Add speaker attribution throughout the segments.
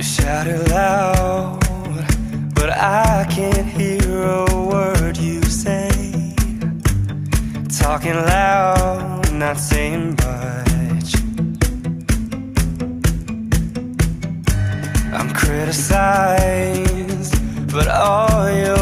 Speaker 1: Shout it loud, but I can't hear a word you say. Talking loud, not saying much. I'm criticized, but all your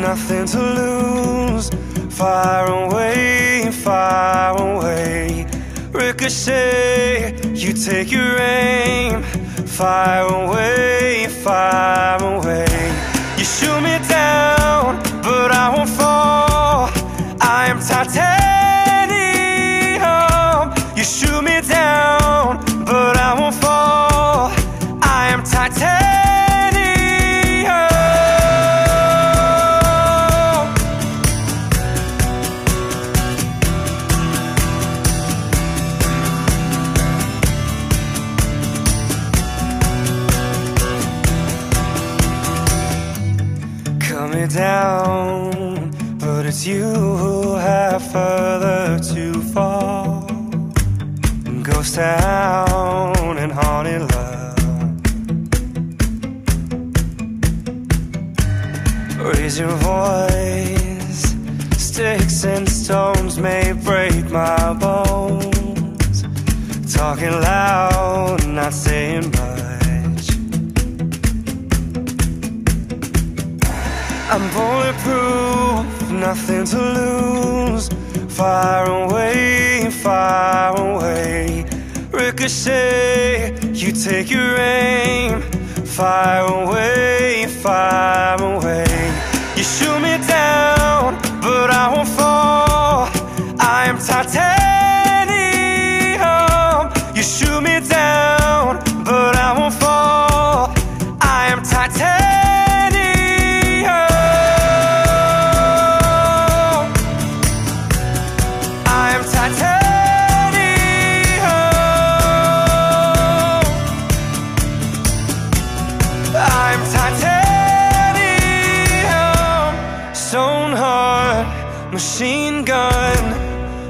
Speaker 1: nothing to lose. Far away, far away. Ricochet, you take your aim. Far away, far away. You shoot me down, but I won't fall. I am titanium. Me down, but it's you who have further to fall. Ghost town and haunted love. Raise your voice. Sticks and stones may break my bones. Talking loud, not saying much. I'm bulletproof, nothing to lose. Far away, far away. Ricochet, you take your aim. Far away, far away. You shoot me down, but I won't fall. I am titanium. You shoot me down, but I won't fall. I am titanium. Machine gun.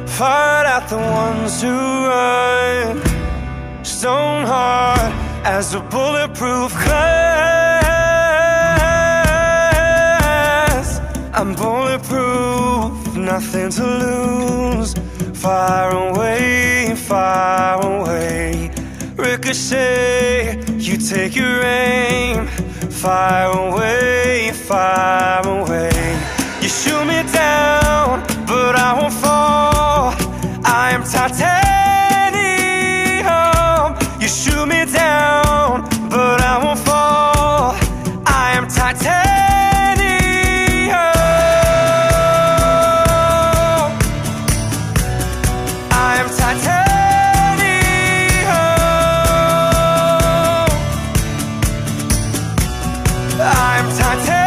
Speaker 1: Fired at the ones who run. Stone hard as a bulletproof glass. I'm bulletproof, nothing to lose. Far away, far away. Ricochet, you take your aim. Far away, far away. I'm Titanic.